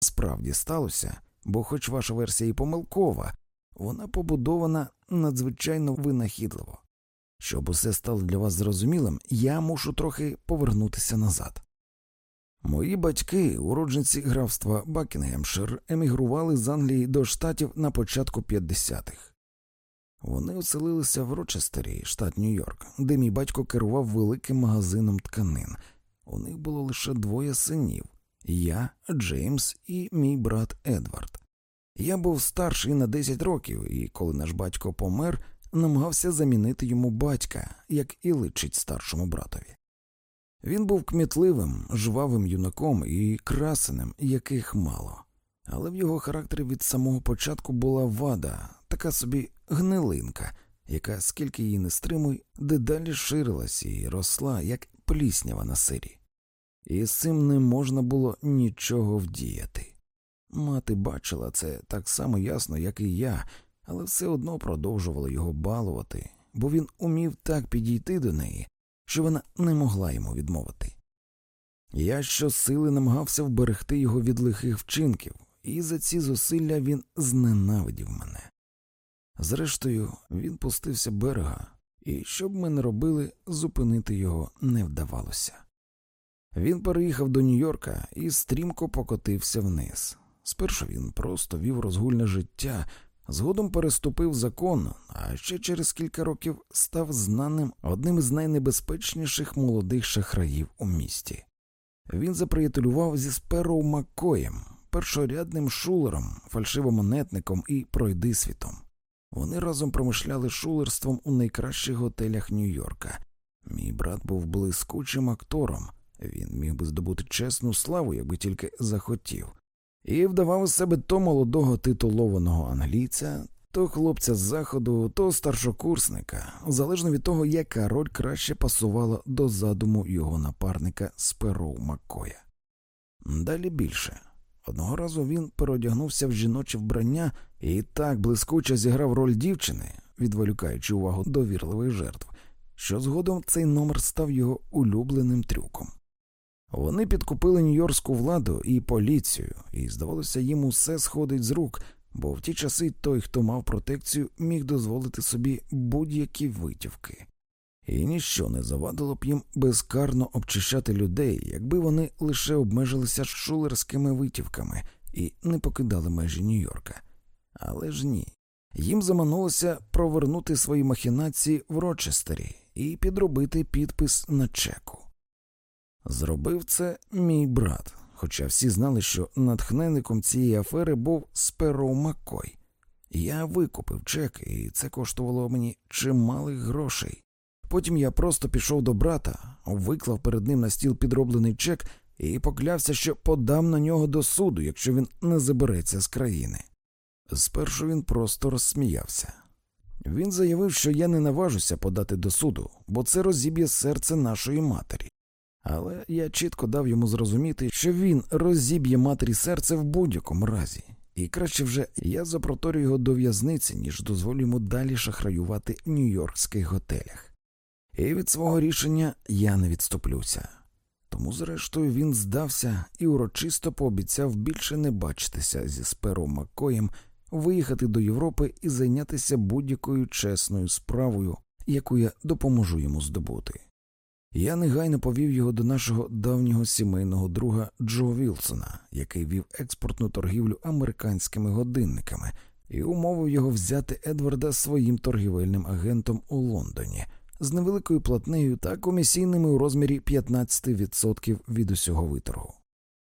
справді сталося, бо, хоч ваша версія і помилкова, вона побудована надзвичайно винахідливо. Щоб усе стало для вас зрозумілим, я мушу трохи повернутися назад. Мої батьки, уродженці графства Бакінгемшир, емігрували з Англії до штатів на початку 50-х. Вони оселилися в Рочестері, штат Нью-Йорк, де мій батько керував великим магазином тканин. У них було лише двоє синів я, Джеймс і мій брат Едвард. Я був старший на 10 років, і коли наш батько помер, намагався замінити йому батька, як і личить старшому братові. Він був кмітливим, жвавим юнаком і красеним, яких мало, але в його характері від самого початку була вада, така собі гнилинка, яка, скільки її не стримуй, дедалі ширилась і росла, як пліснява на сирі. І з цим не можна було нічого вдіяти. Мати бачила це так само ясно, як і я, але все одно продовжувала його балувати, бо він умів так підійти до неї, що вона не могла йому відмовити. Я щосили намагався вберегти його від лихих вчинків, і за ці зусилля він зненавидів мене. Зрештою, він пустився берега, і що б ми не робили, зупинити його не вдавалося. Він переїхав до Нью-Йорка і стрімко покотився вниз. Спершу він просто вів розгульне життя, згодом переступив закон, а ще через кілька років став знаним одним з найнебезпечніших молодих шахраїв у місті. Він заприятелював зі Спероу Маккоєм, першорядним шулером, фальшивомонетником і пройдисвітом. Вони разом промишляли шулерством у найкращих готелях Нью-Йорка. Мій брат був блискучим актором, він міг би здобути чесну славу, якби тільки захотів, і вдавав з себе то молодого титулованого англійця, то хлопця з заходу, то старшокурсника, залежно від того, яка роль краще пасувала до задуму його напарника Спероу Маккоя. Далі більше. Одного разу він переодягнувся в жіноче вбрання і так блискуче зіграв роль дівчини, відволікаючи увагу довірливих жертв, що згодом цей номер став його улюбленим трюком. Вони підкупили нью-йоркську владу і поліцію, і, здавалося, їм усе сходить з рук, бо в ті часи той, хто мав протекцію, міг дозволити собі будь-які витівки. І ніщо не завадило б їм безкарно обчищати людей, якби вони лише обмежилися шулерськими витівками і не покидали межі Нью-Йорка. Але ж ні. Їм заманулося провернути свої махінації в Рочестері і підробити підпис на чеку. Зробив це мій брат, хоча всі знали, що натхненником цієї афери був Спероу Маккой. Я викупив чек, і це коштувало мені чималих грошей. Потім я просто пішов до брата, виклав перед ним на стіл підроблений чек і поклявся, що подам на нього до суду, якщо він не забереться з країни. Спершу він просто розсміявся. Він заявив, що я не наважуся подати до суду, бо це розіб'є серце нашої матері. Але я чітко дав йому зрозуміти, що він розіб'є матері серце в будь-якому разі, і краще вже я запроторю його до в'язниці, ніж дозволю йому далі шахраювати в нью-йоркських готелях. І від свого рішення я не відступлюся. Тому, зрештою, він здався і урочисто пообіцяв більше не бачитися зі Спером Маккоєм, виїхати до Європи і зайнятися будь-якою чесною справою, яку я допоможу йому здобути. Я негайно повів його до нашого давнього сімейного друга Джо Вілсона, який вів експортну торгівлю американськими годинниками, і умовив його взяти Едварда своїм торгівельним агентом у Лондоні з невеликою платнею та комісійними у розмірі 15% від усього виторгу.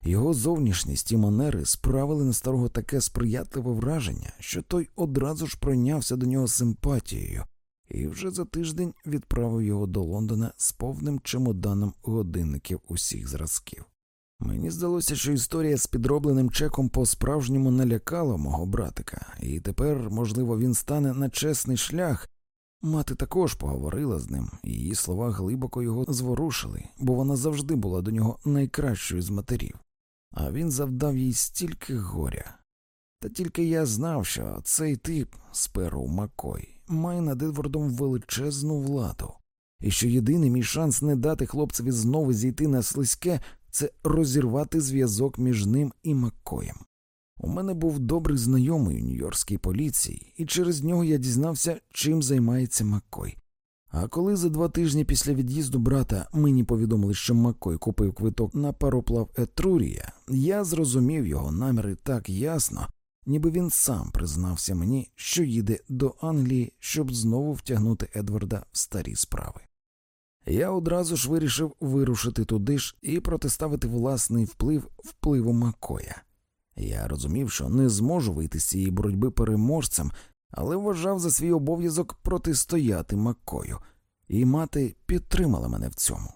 Його зовнішність і манери справили на старого таке сприятливе враження, що той одразу ж пройнявся до нього симпатією і вже за тиждень відправив його до Лондона з повним чемоданом годинників усіх зразків. Мені здалося, що історія з підробленим чеком по справжньому налякала мого братика, і тепер, можливо, він стане на чесний шлях. Мати також поговорила з ним, і її слова глибоко його зворушили, бо вона завжди була до нього найкращою з матерів, а він завдав їй стільки горя. Та тільки я знав, що цей тип Сперу Макой має над Едвардом величезну владу, і що єдиний мій шанс не дати хлопцеві знову зійти на слизьке це розірвати зв'язок між ним і Маккоєм. У мене був добрий знайомий у Нью-Йоркській поліції, і через нього я дізнався, чим займається Маккой. А коли за два тижні після від'їзду брата мені повідомили, що Маккой купив квиток на пароплав Етрурія, я зрозумів його наміри так ясно, ніби він сам признався мені, що їде до Англії, щоб знову втягнути Едварда в старі справи. Я одразу ж вирішив вирушити туди ж і протиставити власний вплив впливу Маккоя. Я розумів, що не зможу вийти з цієї боротьби переможцем, але вважав за свій обов'язок протистояти Маккою, і мати підтримала мене в цьому.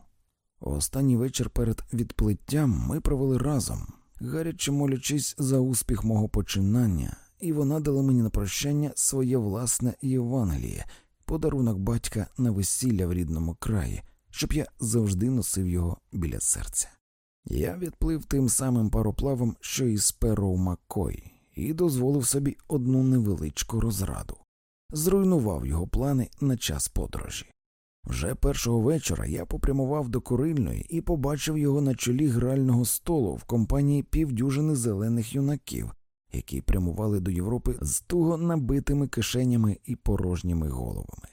Останній вечір перед відплиттям ми провели разом, гаряче молячись за успіх мого починання, і вона дала мені на прощання своє власне Євангеліє, подарунок батька на весілля в рідному краї, щоб я завжди носив його біля серця. Я відплив тим самим пароплавом, що і Спероу Маккой, і дозволив собі одну невеличку розраду, зруйнував його плани на час подорожі. Вже першого вечора я попрямував до Курильної і побачив його на чолі грального столу в компанії півдюжини зелених юнаків, які прямували до Європи з туго набитими кишенями і порожніми головами.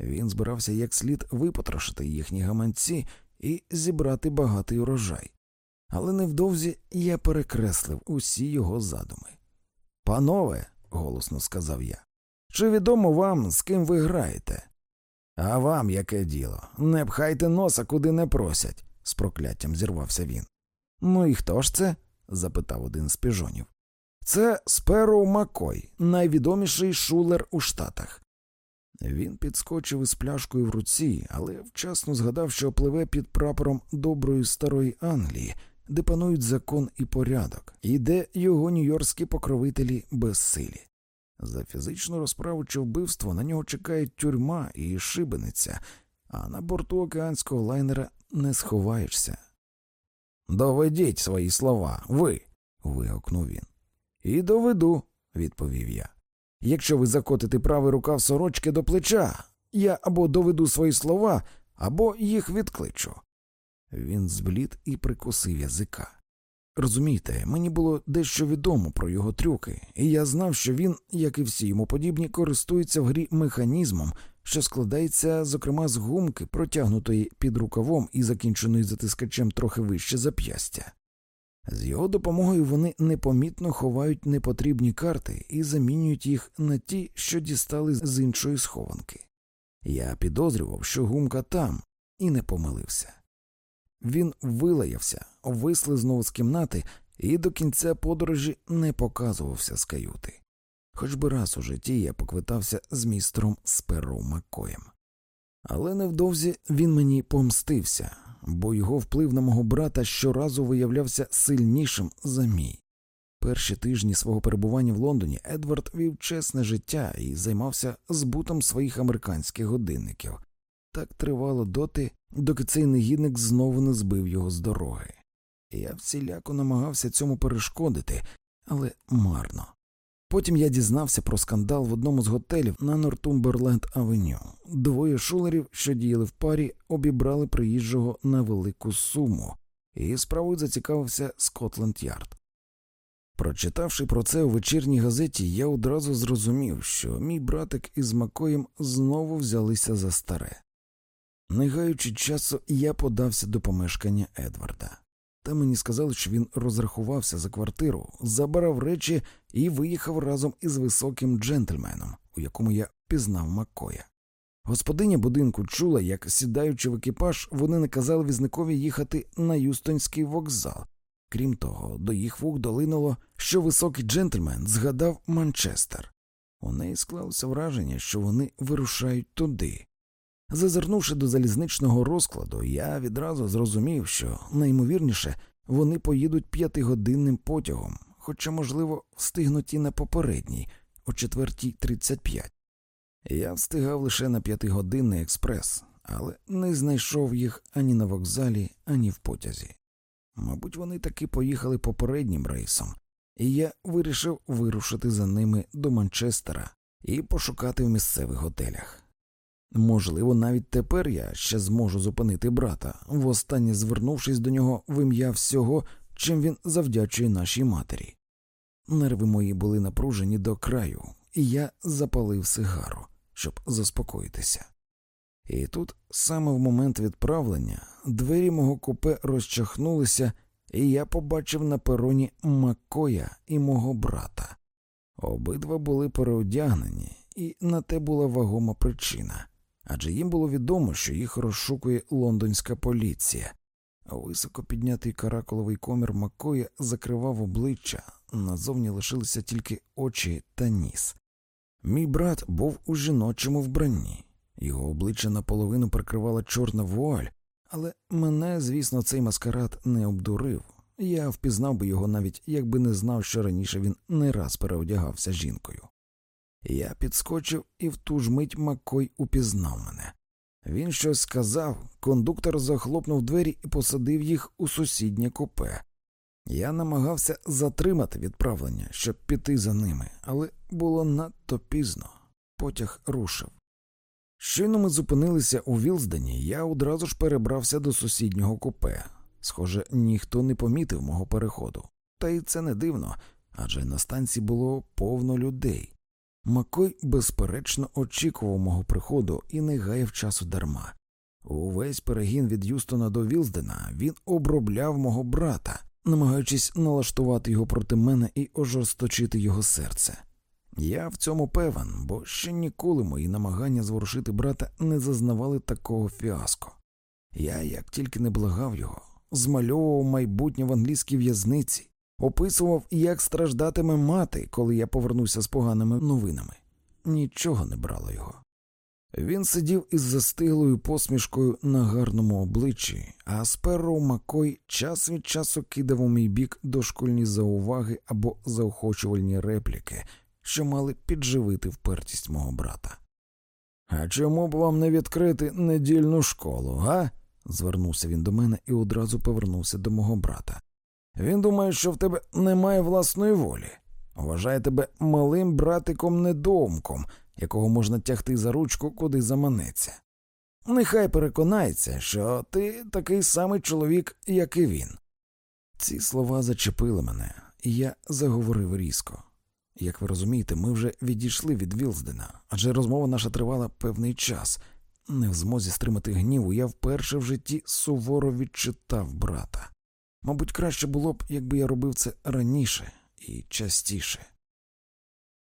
Він збирався як слід випотрошити їхні гаманці і зібрати багатий урожай. Але невдовзі я перекреслив усі його задуми. Панове, голосно сказав я, чи відомо вам, з ким ви граєте? А вам яке діло? Не пхайте носа, куди не просять, з прокляттям зірвався він. Ну і хто ж це? запитав один з піжонів. Це Спероу Маккой, найвідоміший шулер у Штатах. Він підскочив із пляшкою в руці, але вчасно згадав, що пливе під прапором доброї старої Англії, де панують закон і порядок, і де його нью-йоркські покровителі безсилі. За фізичну розправу чи вбивство на нього чекають тюрма і шибениця, а на борту океанського лайнера не сховаєшся. Доведіть свої слова, ви. вигукнув він. І доведу, відповів я. Якщо ви закотите правий рукав сорочки до плеча, я або доведу свої слова, або їх відкличу. Він зблід і прикусив язика. Розумієте, мені було дещо відомо про його трюки, і я знав, що він, як і всі йому подібні, користується в грі механізмом, що складається, зокрема, з гумки, протягнутої під рукавом і закінченої затискачем трохи вище зап'ястя. З його допомогою вони непомітно ховають непотрібні карти і замінюють їх на ті, що дістали з іншої схованки. Я підозрював, що гумка там, і не помилився. Він вилаявся, вислизнув з кімнати і до кінця подорожі не показувався з каюти. Хоч би раз у житті я поквитався з містером Спероу Маккоєм. Але невдовзі він мені помстився, бо його вплив на мого брата щоразу виявлявся сильнішим за мій. Перші тижні свого перебування в Лондоні Едвард вів чесне життя і займався збутом своїх американських годинників. Так тривало доти, доки цей негідник знову не збив його з дороги. Я всіляко намагався цьому перешкодити, але марно. Потім я дізнався про скандал в одному з готелів на Нортумберленд Авеню. Двоє шулерів, що діяли в парі, обібрали приїжджого на велику суму, і справою зацікавився Скотленд Ярд. Прочитавши про це у вечірній газеті, я одразу зрозумів, що мій братик із Макоєм знову взялися за старе. Не гаючи часу, я подався до помешкання Едварда. Та мені сказали, що він розрахувався за квартиру, забрав речі і виїхав разом із високим джентльменом, у якому я пізнав Маккоя. Господиня будинку чула, як, сідаючи в екіпаж, вони наказали візникові їхати на Юстонський вокзал. Крім того, до їх вух долинуло, що високий джентльмен згадав Манчестер. У неї склалося враження, що вони вирушають туди. Зазирнувши до залізничного розкладу, я відразу зрозумів, що найімовірніше вони поїдуть п'ятигодинним потягом, хоча, можливо, встигнуть і на попередній, о 4.35. Я встигав лише на п'ятигодинний експрес, але не знайшов їх ані на вокзалі, ані в потязі. Мабуть, вони таки поїхали попереднім рейсом, і я вирішив вирушити за ними до Манчестера і пошукати в місцевих готелях. Можливо, навіть тепер я ще зможу зупинити брата, востаннє звернувшись до нього в ім'я всього, чим він завдячує нашій матері. Нерви мої були напружені до краю, і я запалив сигару, щоб заспокоїтися. І тут, саме в момент відправлення, двері мого купе розчахнулися, і я побачив на пероні Макоя і мого брата. Обидва були переодягнені, і на те була вагома причина адже їм було відомо, що їх розшукує лондонська поліція. Високо піднятий каракуловий комір Макоя закривав обличчя, назовні лишилися тільки очі та ніс. Мій брат був у жіночому вбранні, його обличчя наполовину прикривала чорна вуаль, але мене, звісно, цей маскарад не обдурив. Я впізнав би його навіть якби не знав, що раніше він не раз переодягався жінкою. Я підскочив і в ту ж мить Макой упізнав мене. Він щось сказав, кондуктор захлопнув двері і посадив їх у сусіднє купе. Я намагався затримати відправлення, щоб піти за ними, але було надто пізно. Потяг рушив. Щойно ми зупинилися у Вілздені, я одразу ж перебрався до сусіднього купе. Схоже, ніхто не помітив мого переходу. Та й це не дивно, адже на станції було повно людей. Макой, безперечно, очікував мого приходу і не гаяв часу дарма. Увесь перегін від Юстона до Вілздена він обробляв мого брата, намагаючись налаштувати його проти мене і ожорсточити його серце. Я в цьому певен, бо ще ніколи мої намагання зворушити брата не зазнавали такого фіаско. Я, як тільки не благав його, змальовував майбутнє в англійській в'язниці, описував, як страждатиме мати, коли я повернуся з поганими новинами. Нічого не брало його. Він сидів із застиглою посмішкою на гарному обличчі, а Сперроу Макой час від часу кидав у мій бік дошкольні зауваги або заохочувальні репліки, що мали підживити впертість мого брата. А чому б вам не відкрити недільну школу, га? звернувся він до мене і одразу повернувся до мого брата. Він думає, що в тебе немає власної волі, вважає тебе малим братиком недоумком, якого можна тягти за ручку, куди заманеться. Нехай переконається, що ти такий самий чоловік, як і він. Ці слова зачепили мене, і я заговорив різко. Як ви розумієте, ми вже відійшли від Вілздена, адже розмова наша тривала певний час. Не в змозі стримати гніву, я вперше в житті суворо відчитав брата. Мабуть, краще було б, якби я робив це раніше і частіше.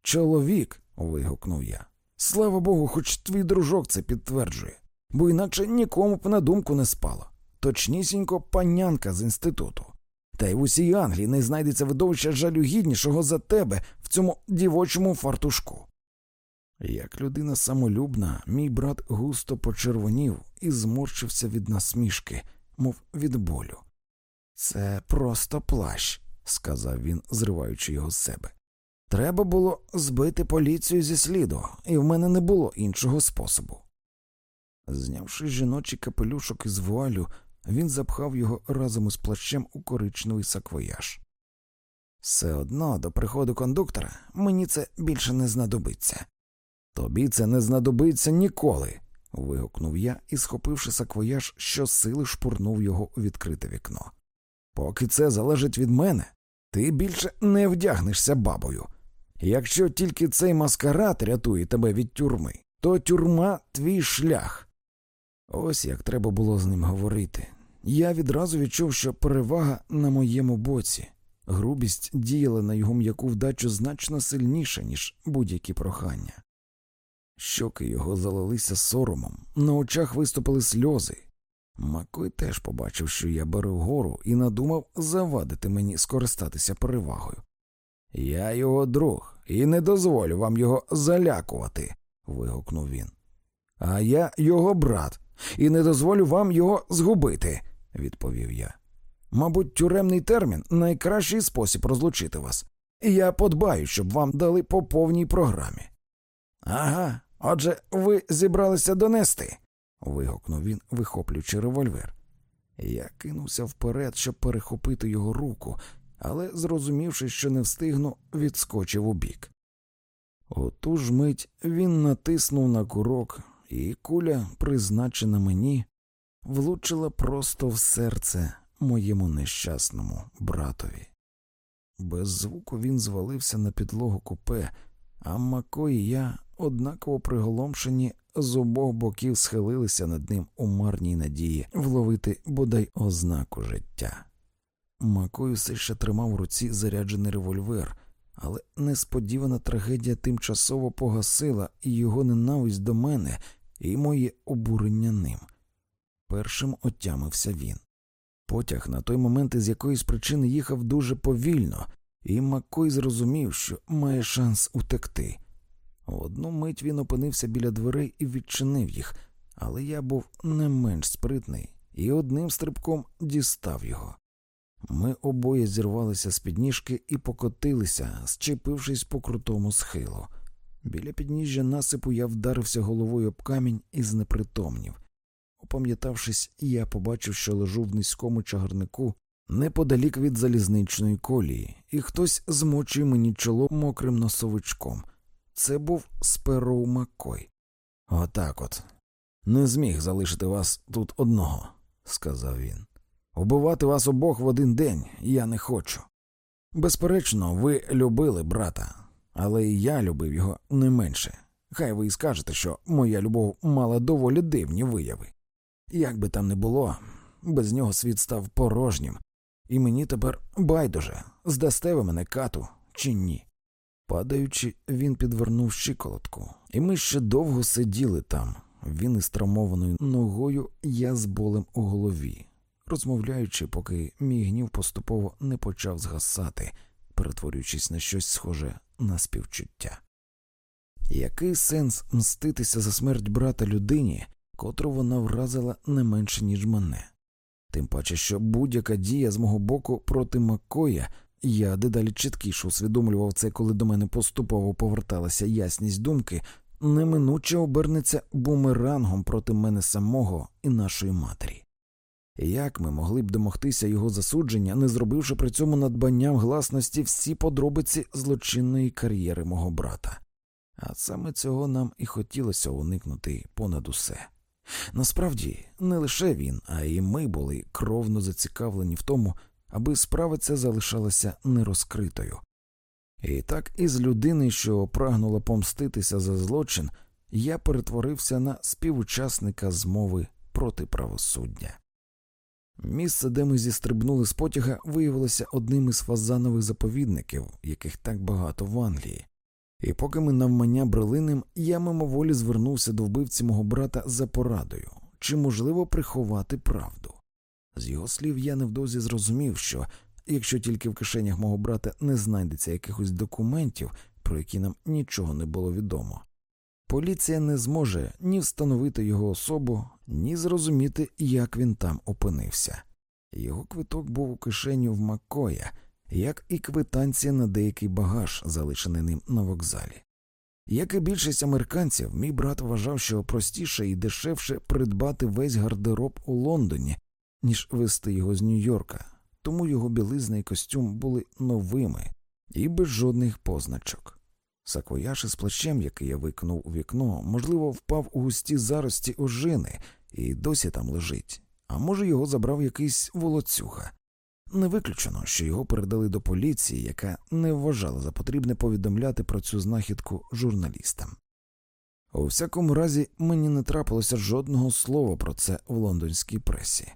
Чоловік. вигукнув я. Слава Богу, хоч твій дружок це підтверджує, бо інакше нікому б на думку не спало. Точнісінько панянка з інституту. Та й в усій Англії не знайдеться видовища жалюгіднішого за тебе в цьому дівочому фартушку. Як людина самолюбна, мій брат густо почервонів і зморщився від насмішки, мов від болю. Це просто плащ, сказав він, зриваючи його з себе. Треба було збити поліцію зі сліду, і в мене не було іншого способу. Знявши жіночий капелюшок із вуалю, він запхав його разом із плащем у коричневий саквояж. Все одно до приходу кондуктора мені це більше не знадобиться. Тобі це не знадобиться ніколи. вигукнув я і, схопивши саквояж, щосили шпурнув його у відкрите вікно. Поки це залежить від мене, ти більше не вдягнешся бабою. Якщо тільки цей маскарад рятує тебе від тюрми, то тюрма твій шлях. Ось як треба було з ним говорити. Я відразу відчув, що перевага на моєму боці, грубість діяла на його м'яку вдачу значно сильніше, ніж будь-які прохання. Щоки його залилися соромом, на очах виступили сльози. Макой теж побачив, що я беру гору, і надумав завадити мені скористатися перевагою. Я його друг і не дозволю вам його залякувати, вигукнув він. А я його брат, і не дозволю вам його згубити, відповів я. Мабуть, тюремний термін найкращий спосіб розлучити вас, і я подбаю, щоб вам дали по повній програмі. Ага, отже, ви зібралися донести, вигукнув він, вихоплюючи револьвер. Я кинувся вперед, щоб перехопити його руку, але, зрозумівши, що не встигну, відскочив убік. У ту ж мить він натиснув на курок, і куля, призначена мені, влучила просто в серце моєму нещасному братові. Без звуку він звалився на підлогу купе, а Мако і я, однаково приголомшені, з обох боків схилилися над ним у марній надії вловити бодай ознаку життя. Макой все ще тримав в руці заряджений револьвер, але несподівана трагедія тимчасово погасила його ненависть до мене, і моє обурення ним. Першим отямився він. Потяг на той момент із якоїсь причини їхав дуже повільно, і Маккой зрозумів, що має шанс утекти. В одну мить він опинився біля дверей і відчинив їх, але я був не менш спритний і одним стрибком дістав його. Ми обоє зірвалися з підніжки і покотилися, зчепившись по крутому схилу. Біля підніжжя насипу я вдарився головою об камінь і знепритомнів. Опам'ятавшись, я побачив, що лежу в низькому чагарнику неподалік від залізничної колії, і хтось змочує мені чоло мокрим носовичком. Це був Спероу Маккой. Отак от. Не зміг залишити вас тут одного, сказав він. Убивати вас обох в один день я не хочу. Безперечно, ви любили брата, але і я любив його не менше. Хай ви і скажете, що моя любов мала доволі дивні вияви. Як би там не було, без нього світ став порожнім, і мені тепер байдуже, здасте ви мене кату чи ні. Падаючи, він підвернув щиколотку, і ми ще довго сиділи там, він із травмованою ногою, я з болем у голові, розмовляючи, поки мій гнів поступово не почав згасати, перетворюючись на щось схоже на співчуття. Який сенс мститися за смерть брата людині, котру вона вразила не менше, ніж мене? Тим паче, що будь-яка дія з мого боку проти Макоя, я дедалі чіткіше усвідомлював це, коли до мене поступово поверталася ясність думки, неминуче обернеться бумерангом проти мене самого і нашої матері. Як ми могли б домогтися його засудження, не зробивши при цьому надбанням гласності всі подробиці злочинної кар'єри мого брата? А саме цього нам і хотілося уникнути понад усе. Насправді, не лише він, а й ми були кровно зацікавлені в тому, аби справа ця залишалася нерозкритою. І так із людини, що прагнула помститися за злочин, я перетворився на співучасника змови проти правосуддя. Місце, де ми зістрибнули з потяга, виявилося одним із фазанових заповідників, яких так багато в Англії. І поки ми навмання брели ним, я мимоволі звернувся до вбивці мого брата за порадою чи можливо приховати правду. З його слів я невдовзі зрозумів, що якщо тільки в кишенях мого брата не знайдеться якихось документів, про які нам нічого не було відомо, поліція не зможе ні встановити його особу, ні зрозуміти, як він там опинився. Його квиток був у кишені в Маккоя, як і квитанція на деякий багаж, залишений ним на вокзалі. Як і більшість американців, мій брат вважав, що простіше і дешевше придбати весь гардероб у Лондоні, ніж вести його з Нью-Йорка, тому його білизна і костюм були новими і без жодних позначок. Саквояж із плащем, який я викинув у вікно, можливо, впав у густі зарості ожини і досі там лежить, а може, його забрав якийсь волоцюга. Не виключено, що його передали до поліції, яка не вважала за потрібне повідомляти про цю знахідку журналістам. У всякому разі, мені не трапилося жодного слова про це в лондонській пресі.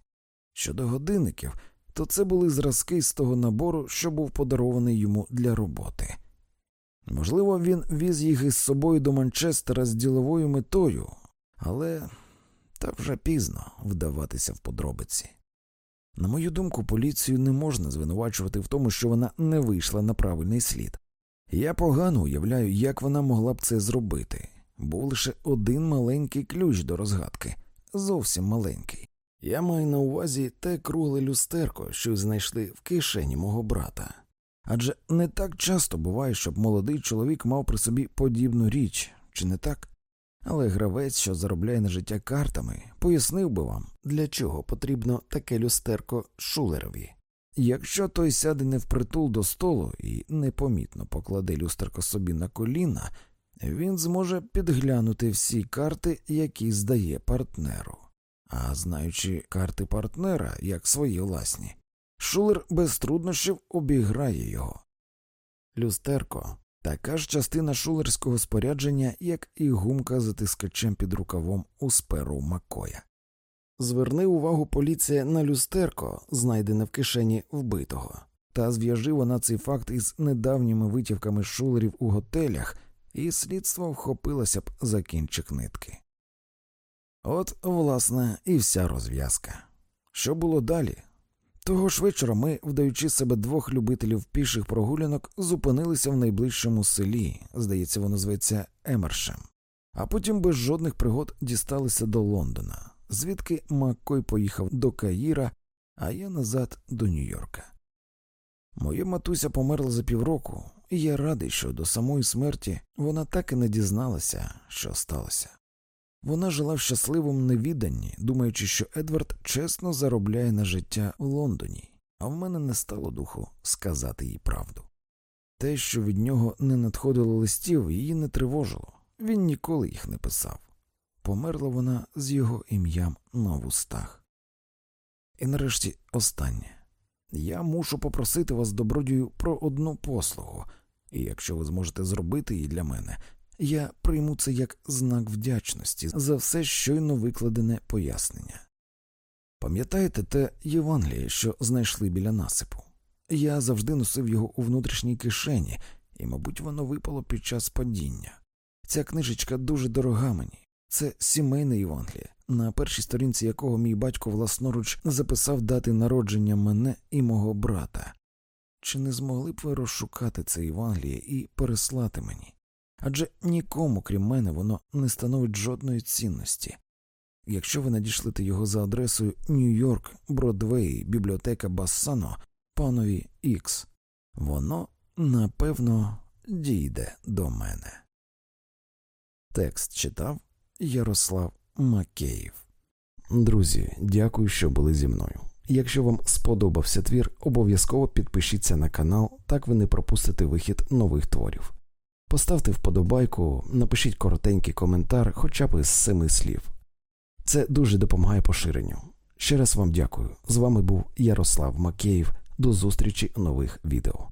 Щодо годинників, то це були зразки з того набору, що був подарований йому для роботи. Можливо, він віз їх із собою до Манчестера з діловою метою, але та вже пізно вдаватися в подробиці. На мою думку, поліцію не можна звинувачувати в тому, що вона не вийшла на правильний слід. Я погано уявляю, як вона могла б це зробити. Був лише один маленький ключ до розгадки, зовсім маленький. Я маю на увазі те кругле люстерко, що знайшли в кишені мого брата. Адже не так часто буває, щоб молодий чоловік мав при собі подібну річ, чи не так? Але гравець, що заробляє на життя картами, пояснив би вам, для чого потрібно таке люстерко шулерові. Якщо той сяде не впритул до столу і непомітно покладе люстерко собі на коліна, Він зможе підглянути всі карти, які здає партнеру. А знаючи карти партнера як свої власні, Шулер без труднощів обіграє його. Люстерко така ж частина шулерського спорядження, як і гумка затискачем під рукавом у сперу Макоя. Зверни увагу поліція на люстерко, знайдене в кишені вбитого, та зв'яжи вона цей факт із недавніми витівками шулерів у готелях, і слідство вхопилося б за кінчик нитки. От, власне, і вся розв'язка. Що було далі? Того ж вечора ми, вдаючи себе двох любителів піших прогулянок, зупинилися в найближчому селі, здається, воно зветься Емершем, а потім без жодних пригод дісталися до Лондона, звідки Маккой поїхав до Каїра, а я назад до Нью-Йорка. Моя матуся померла за півроку, і я радий, що до самої смерті вона так і не дізналася, що сталося. Вона жила в щасливому невіданні, думаючи, що Едвард чесно заробляє на життя в Лондоні, а в мене не стало духу сказати їй правду. Те, що від нього не надходило листів, її не тривожило, він ніколи їх не писав. Померла вона з його ім'ям на вустах. І нарешті останнє я мушу попросити вас, добродію, про одну послугу, і якщо ви зможете зробити її для мене, я прийму це як знак вдячності за все щойно викладене пояснення. Пам'ятаєте те Євангеліє, що знайшли біля насипу? Я завжди носив його у внутрішній кишені, і, мабуть, воно випало під час падіння. Ця книжечка дуже дорога мені. Це сімейне Євангеліє, на першій сторінці якого мій батько власноруч записав дати народження мене і мого брата. Чи не змогли б ви розшукати це Євангеліє і переслати мені? Адже нікому, крім мене, воно не становить жодної цінності. Якщо ви надішлете його за адресою Нью-Йорк, Бродвей, бібліотека Бассано, панові Ікс, воно напевно дійде до мене. Текст читав Ярослав Макеїв. Друзі, дякую, що були зі мною. Якщо вам сподобався твір, обов'язково підпишіться на канал, так ви не пропустите вихід нових творів. Поставте вподобайку, напишіть коротенький коментар, хоча б із семи слів. Це дуже допомагає поширенню. Ще раз вам дякую. З вами був Ярослав Макеєв. До зустрічі нових відео.